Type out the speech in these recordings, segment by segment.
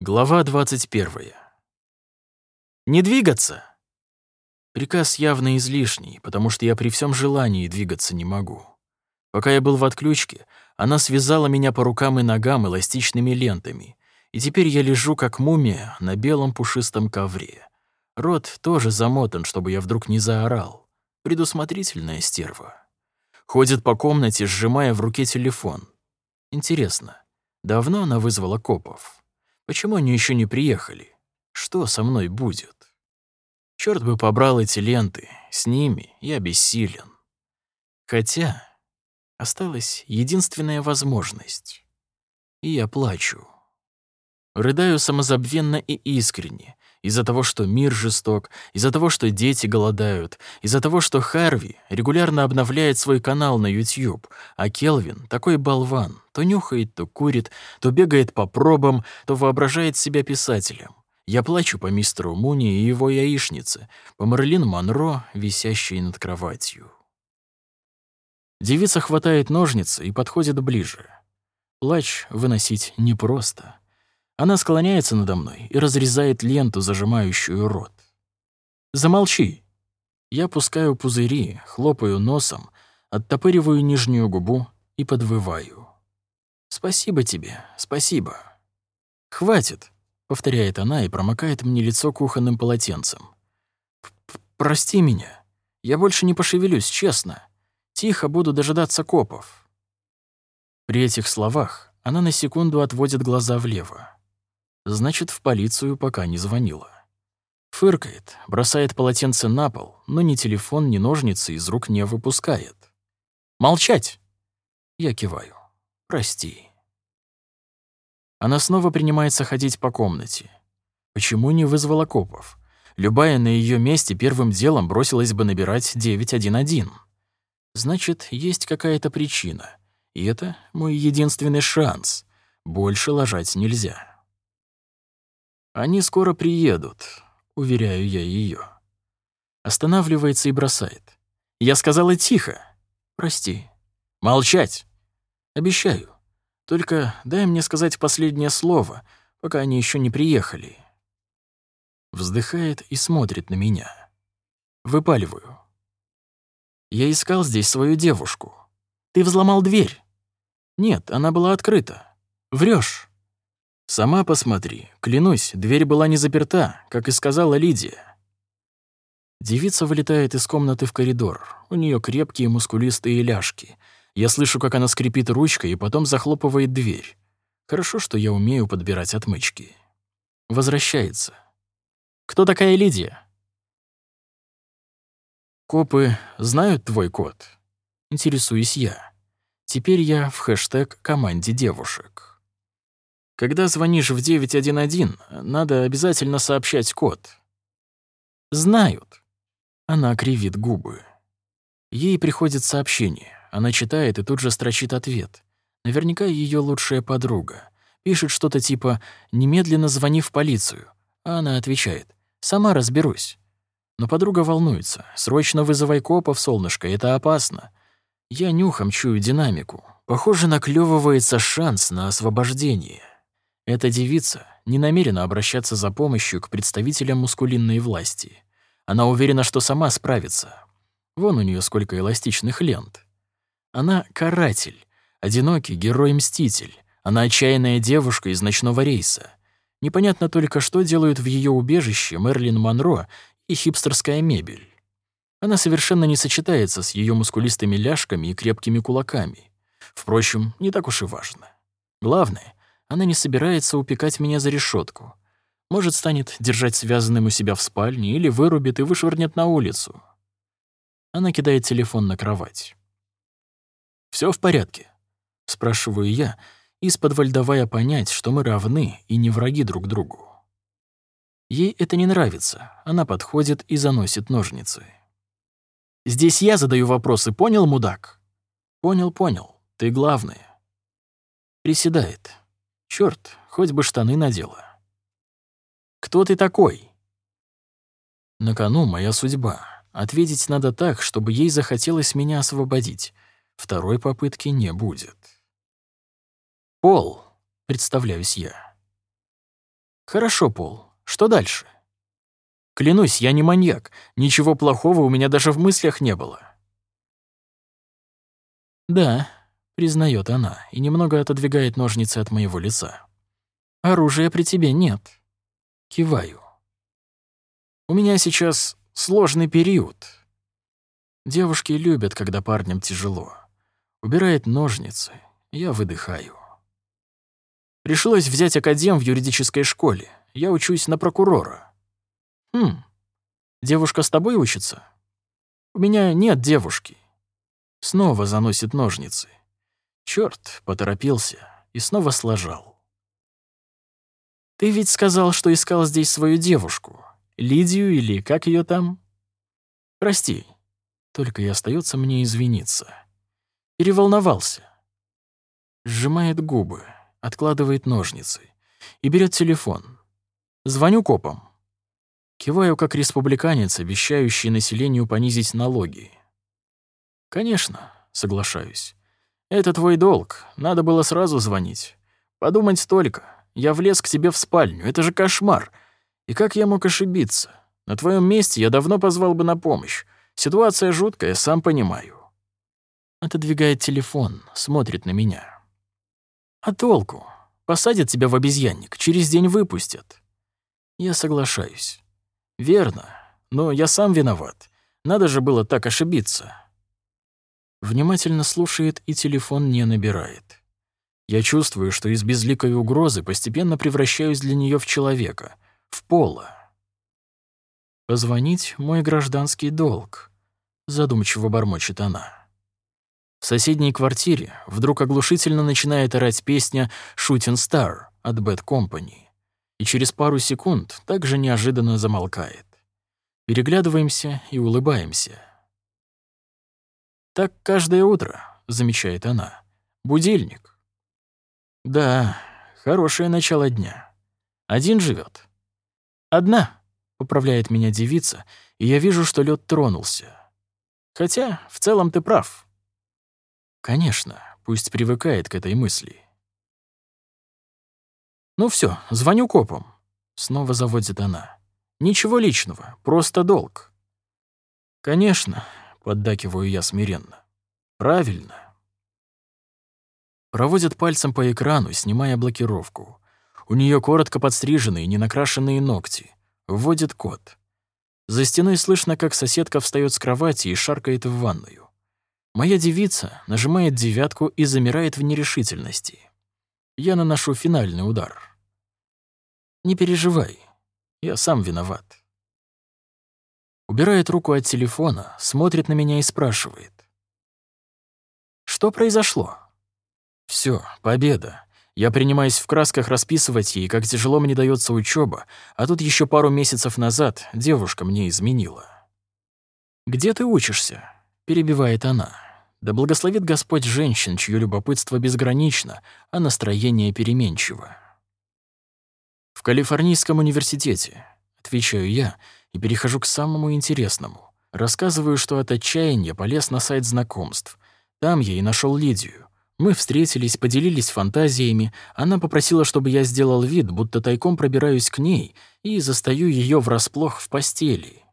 Глава 21. Не двигаться. Приказ явно излишний, потому что я при всем желании двигаться не могу. Пока я был в отключке, она связала меня по рукам и ногам эластичными лентами, и теперь я лежу как мумия на белом пушистом ковре. Рот тоже замотан, чтобы я вдруг не заорал. Предусмотрительная стерва. Ходит по комнате, сжимая в руке телефон. Интересно, давно она вызвала копов? Почему они еще не приехали? Что со мной будет? Черт бы побрал эти ленты. С ними я бессилен. Хотя осталась единственная возможность. И я плачу. Рыдаю самозабвенно и искренне, из-за того, что мир жесток, из-за того, что дети голодают, из-за того, что Харви регулярно обновляет свой канал на YouTube, а Келвин такой болван, то нюхает, то курит, то бегает по пробам, то воображает себя писателем. Я плачу по мистеру Муни и его яичнице, по Марлин Монро, висящей над кроватью. Девица хватает ножницы и подходит ближе. Плач выносить непросто. Она склоняется надо мной и разрезает ленту, зажимающую рот. «Замолчи!» Я пускаю пузыри, хлопаю носом, оттопыриваю нижнюю губу и подвываю. «Спасибо тебе, спасибо». «Хватит», — повторяет она и промокает мне лицо кухонным полотенцем. «Прости меня. Я больше не пошевелюсь, честно. Тихо буду дожидаться копов». При этих словах она на секунду отводит глаза влево. Значит, в полицию пока не звонила. Фыркает, бросает полотенце на пол, но ни телефон, ни ножницы из рук не выпускает. «Молчать!» Я киваю. «Прости». Она снова принимается ходить по комнате. Почему не вызвала копов? Любая на ее месте первым делом бросилась бы набирать 911. Значит, есть какая-то причина. И это мой единственный шанс. Больше ложать нельзя. Они скоро приедут, уверяю я ее. Останавливается и бросает. Я сказала тихо. Прости. Молчать. Обещаю. Только дай мне сказать последнее слово, пока они еще не приехали. Вздыхает и смотрит на меня. Выпаливаю. Я искал здесь свою девушку. Ты взломал дверь. Нет, она была открыта. Врешь. «Сама посмотри. Клянусь, дверь была не заперта, как и сказала Лидия». Девица вылетает из комнаты в коридор. У нее крепкие мускулистые ляжки. Я слышу, как она скрипит ручкой и потом захлопывает дверь. Хорошо, что я умею подбирать отмычки. Возвращается. «Кто такая Лидия?» «Копы знают твой код?» Интересуюсь я. Теперь я в хэштег «команде девушек». Когда звонишь в 911, надо обязательно сообщать код. Знают. Она кривит губы. Ей приходит сообщение. Она читает и тут же строчит ответ. Наверняка ее лучшая подруга. Пишет что-то типа «немедленно звони в полицию». А она отвечает «сама разберусь». Но подруга волнуется. «Срочно вызывай копов, солнышко, это опасно». Я нюхом чую динамику. Похоже, наклевывается шанс на освобождение. Эта девица не намерена обращаться за помощью к представителям мускулинной власти. Она уверена, что сама справится. Вон у нее сколько эластичных лент. Она каратель, одинокий герой-мститель. Она отчаянная девушка из ночного рейса. Непонятно только, что делают в ее убежище Мерлин Монро и хипстерская мебель. Она совершенно не сочетается с ее мускулистыми ляжками и крепкими кулаками. Впрочем, не так уж и важно. Главное, она не собирается упекать меня за решетку. Может, станет держать связанным у себя в спальне или вырубит и вышвырнет на улицу. Она кидает телефон на кровать. Все в порядке?» — спрашиваю я, из-под давая понять, что мы равны и не враги друг другу. Ей это не нравится, она подходит и заносит ножницы. «Здесь я задаю вопросы, понял, мудак?» «Понял, понял, ты главный». Приседает, Черт, хоть бы штаны надела. «Кто ты такой?» На кону моя судьба. Ответить надо так, чтобы ей захотелось меня освободить. Второй попытки не будет. «Пол», — представляюсь я. Хорошо, Пол. Что дальше? Клянусь, я не маньяк. Ничего плохого у меня даже в мыслях не было. Да, признает она и немного отодвигает ножницы от моего лица. Оружия при тебе нет. Киваю. У меня сейчас сложный период. Девушки любят, когда парням тяжело. Убирает ножницы, я выдыхаю. Решилось взять академ в юридической школе. Я учусь на прокурора. Хм, девушка с тобой учится? У меня нет девушки. Снова заносит ножницы. Чёрт, поторопился и снова сложал. Ты ведь сказал, что искал здесь свою девушку. Лидию или как ее там? Прости, только и остается мне извиниться. Переволновался. Сжимает губы откладывает ножницы и берет телефон. Звоню копам. Киваю как республиканец, обещающий населению понизить налоги. Конечно, соглашаюсь. Это твой долг, надо было сразу звонить. Подумать только, я влез к тебе в спальню, это же кошмар. И как я мог ошибиться? На твоем месте я давно позвал бы на помощь. Ситуация жуткая, сам понимаю. Отодвигает телефон, смотрит на меня. А толку? Посадят тебя в обезьянник, через день выпустят. Я соглашаюсь. Верно, но я сам виноват. Надо же было так ошибиться. Внимательно слушает и телефон не набирает. Я чувствую, что из безликой угрозы постепенно превращаюсь для нее в человека, в пола. «Позвонить — мой гражданский долг», — задумчиво бормочет она. В соседней квартире вдруг оглушительно начинает орать песня «Shooting Star» от Bad Company. И через пару секунд также неожиданно замолкает. Переглядываемся и улыбаемся. «Так каждое утро», — замечает она. «Будильник». «Да, хорошее начало дня. Один живет. «Одна», — поправляет меня девица, и я вижу, что лед тронулся. «Хотя, в целом ты прав». Конечно, пусть привыкает к этой мысли. «Ну все, звоню копам», — снова заводит она. «Ничего личного, просто долг». «Конечно», — поддакиваю я смиренно. «Правильно». Проводит пальцем по экрану, снимая блокировку. У нее коротко подстриженные, ненакрашенные ногти. Вводит код. За стеной слышно, как соседка встает с кровати и шаркает в ванную. Моя девица нажимает девятку и замирает в нерешительности. Я наношу финальный удар. «Не переживай, я сам виноват». Убирает руку от телефона, смотрит на меня и спрашивает. «Что произошло?» Все, победа. Я принимаюсь в красках расписывать ей, как тяжело мне дается учеба, а тут еще пару месяцев назад девушка мне изменила. «Где ты учишься?» — перебивает она. Да благословит Господь женщин, чье любопытство безгранично, а настроение переменчиво. В Калифорнийском университете, отвечаю я и перехожу к самому интересному. Рассказываю, что от отчаяния полез на сайт знакомств. Там я и нашел Лидию. Мы встретились, поделились фантазиями. Она попросила, чтобы я сделал вид, будто тайком пробираюсь к ней и застаю ее врасплох в постели.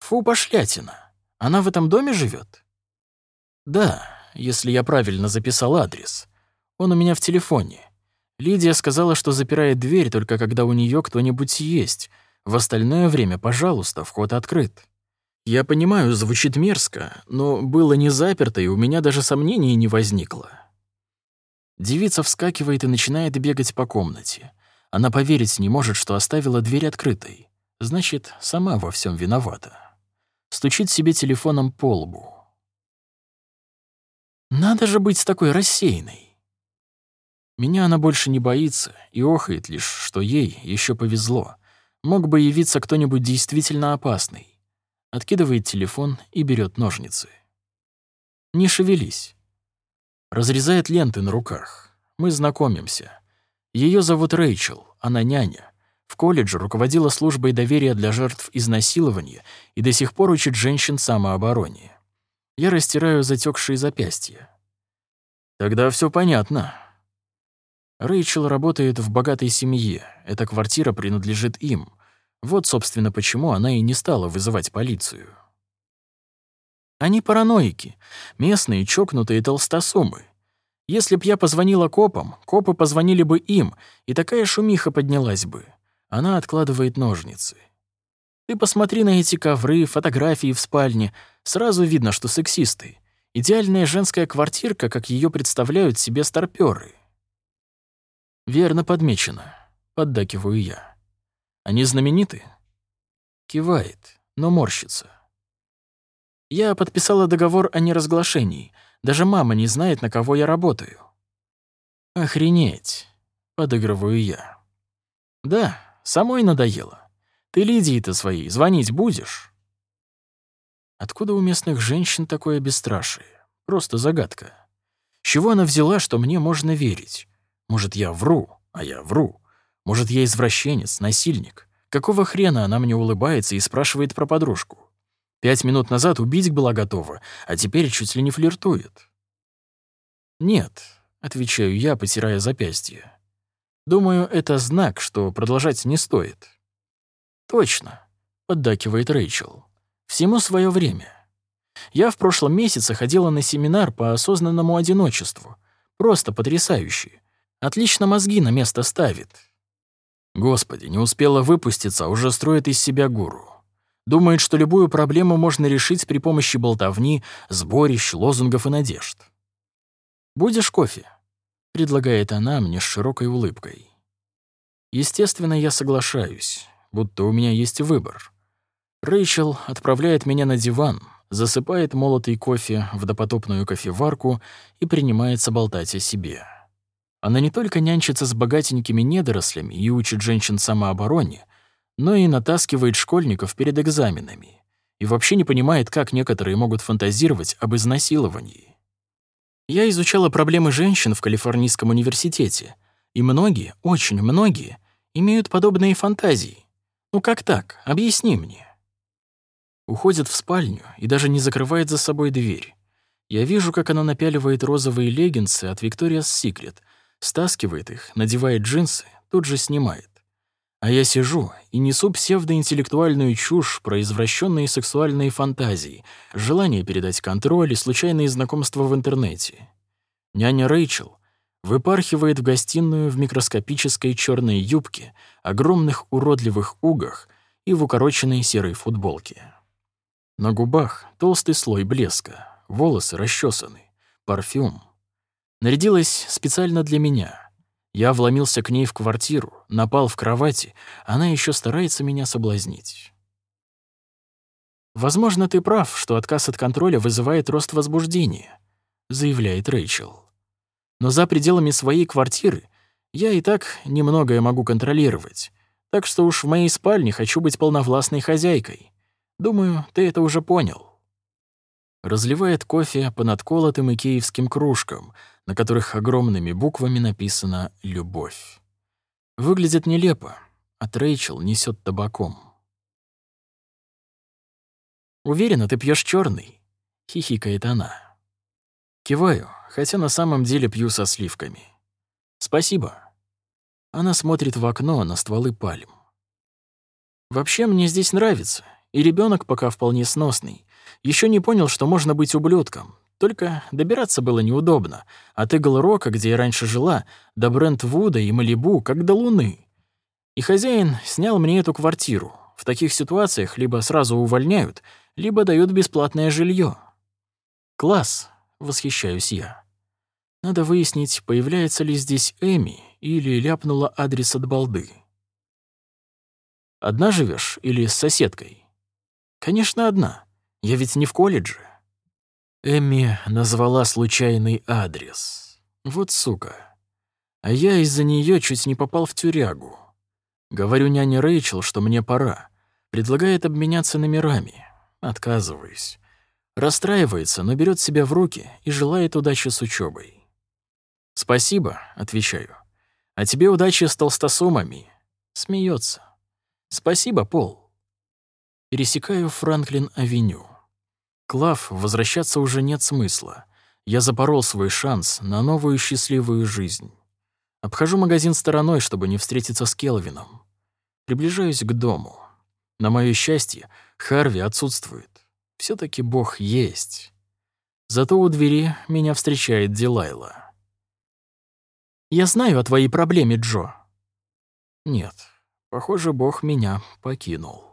Фу, пошлятина. Она в этом доме живет? Да, если я правильно записал адрес. Он у меня в телефоне. Лидия сказала, что запирает дверь только когда у нее кто-нибудь есть. В остальное время, пожалуйста, вход открыт. Я понимаю, звучит мерзко, но было не заперто, и у меня даже сомнений не возникло. Девица вскакивает и начинает бегать по комнате. Она поверить не может, что оставила дверь открытой. Значит, сама во всем виновата. Стучит себе телефоном по лбу. Надо же быть такой рассеянной. Меня она больше не боится и охает лишь, что ей еще повезло. Мог бы явиться кто-нибудь действительно опасный. Откидывает телефон и берет ножницы. Не шевелись. Разрезает ленты на руках. Мы знакомимся. Ее зовут Рэйчел, она няня. В колледже руководила службой доверия для жертв изнасилования и до сих пор учит женщин самообороне. Я растираю затекшие запястья. Тогда все понятно. Рэйчел работает в богатой семье, эта квартира принадлежит им. Вот, собственно, почему она и не стала вызывать полицию. Они параноики, местные чокнутые толстосумы. Если б я позвонила копам, копы позвонили бы им, и такая шумиха поднялась бы. Она откладывает ножницы. Ты посмотри на эти ковры, фотографии в спальне. Сразу видно, что сексисты. Идеальная женская квартирка, как ее представляют себе старпёры. Верно подмечено. Поддакиваю я. Они знамениты? Кивает, но морщится. Я подписала договор о неразглашении. Даже мама не знает, на кого я работаю. Охренеть, подыгрываю я. Да, самой надоело. Ты Лидии-то своей звонить будешь? Откуда у местных женщин такое бесстрашие? Просто загадка. С чего она взяла, что мне можно верить? Может, я вру, а я вру. Может, я извращенец, насильник. Какого хрена она мне улыбается и спрашивает про подружку? Пять минут назад убить была готова, а теперь чуть ли не флиртует. «Нет», — отвечаю я, потирая запястье. «Думаю, это знак, что продолжать не стоит». «Точно», — поддакивает Рэйчел. «Всему свое время. Я в прошлом месяце ходила на семинар по осознанному одиночеству. Просто потрясающий. Отлично мозги на место ставит». Господи, не успела выпуститься, а уже строит из себя гуру. Думает, что любую проблему можно решить при помощи болтовни, сборищ, лозунгов и надежд. «Будешь кофе?» — предлагает она мне с широкой улыбкой. Естественно, я соглашаюсь, будто у меня есть выбор. Рэйчел отправляет меня на диван, засыпает молотый кофе в допотопную кофеварку и принимается болтать о себе. Она не только нянчится с богатенькими недорослями и учит женщин самообороне, но и натаскивает школьников перед экзаменами и вообще не понимает, как некоторые могут фантазировать об изнасиловании. Я изучала проблемы женщин в Калифорнийском университете, и многие, очень многие, имеют подобные фантазии. Ну как так? Объясни мне. Уходит в спальню и даже не закрывает за собой дверь. Я вижу, как она напяливает розовые леггинсы от Victoria's Secret, стаскивает их, надевает джинсы, тут же снимает. А я сижу и несу псевдоинтеллектуальную чушь про извращенные сексуальные фантазии, желание передать контроль и случайные знакомства в интернете. Няня Рэйчел выпархивает в гостиную в микроскопической черной юбке, огромных уродливых угах и в укороченной серой футболке. На губах толстый слой блеска, волосы расчесаны, парфюм. Нарядилась специально для меня — я вломился к ней в квартиру, напал в кровати, она еще старается меня соблазнить. «Возможно, ты прав, что отказ от контроля вызывает рост возбуждения», — заявляет Рэйчел. «Но за пределами своей квартиры я и так немногое могу контролировать, так что уж в моей спальне хочу быть полновластной хозяйкой. Думаю, ты это уже понял» разливает кофе по надколотым икеевским кружкам, на которых огромными буквами написано «Любовь». Выглядит нелепо, от Рэйчел несет табаком. «Уверена, ты пьешь черный, хихикает она. Киваю, хотя на самом деле пью со сливками. «Спасибо». Она смотрит в окно на стволы пальм. «Вообще мне здесь нравится, и ребенок пока вполне сносный, еще не понял, что можно быть ублюдком. Только добираться было неудобно. От Игл-Рока, где я раньше жила, до Брентвуда и Малибу, как до Луны. И хозяин снял мне эту квартиру. В таких ситуациях либо сразу увольняют, либо дают бесплатное жилье. «Класс!» — восхищаюсь я. Надо выяснить, появляется ли здесь Эми или ляпнула адрес от балды. «Одна живешь или с соседкой?» «Конечно, одна. Я ведь не в колледже. Эмми назвала случайный адрес. Вот сука. А я из-за нее чуть не попал в тюрягу. Говорю няне Рэйчел, что мне пора. Предлагает обменяться номерами. Отказываюсь. Расстраивается, но берет себя в руки и желает удачи с учебой. «Спасибо», — отвечаю. «А тебе удачи с толстосумами». Смеется. «Спасибо, Пол». Пересекаю Франклин-авеню. Клав, возвращаться уже нет смысла. Я запорол свой шанс на новую счастливую жизнь. Обхожу магазин стороной, чтобы не встретиться с Келвином. Приближаюсь к дому. На моё счастье, Харви отсутствует. все таки Бог есть. Зато у двери меня встречает Дилайла. «Я знаю о твоей проблеме, Джо». Нет, похоже, Бог меня покинул.